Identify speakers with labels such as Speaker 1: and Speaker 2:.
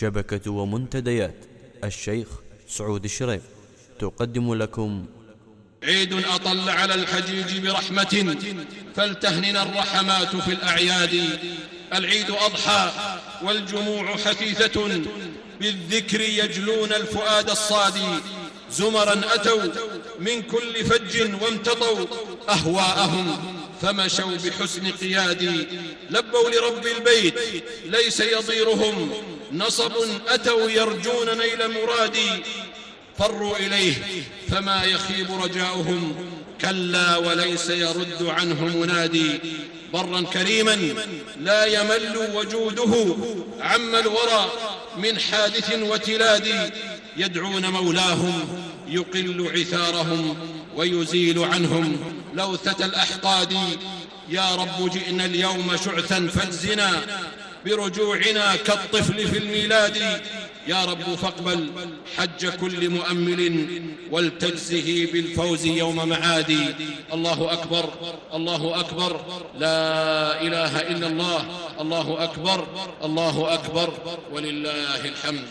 Speaker 1: شبكة ومنتديات. الشيخ سعود الشريف. تقدم لكم.
Speaker 2: عيد أطل على الحجيج برحمة فلتهننا الرحمات في الأعياد. العيد أضحى والجموع حثيثة. بالذكر يجلون الفؤاد الصادي زمرا أتوا من كل فج وامتطوا. أهواءهم فمشوا بحسن قيادي لبوا لرب البيت ليس يضيرهم. نصب أتوا يرجون نيل مرادي فروا إليه فما يخيب رجاؤهم كلا وليس يرد عنه منادي. برا كريما لا يمل وجوده عم الورى من حادث وتلاد. يدعون مولاهم يقل عثارهم ويزيل عنهم لوثة الأحقاد. يا رب جئنا اليوم شعثا فاجزنا برجوعنا كالطفل في الميلاد. يا رب فاقبل حج كل مؤمل ولتجزه بالفوز يوم معادي. الله أكبر الله أكبر. لا إله إلا الله. الله أكبر الله أكبر. ولله الحمد.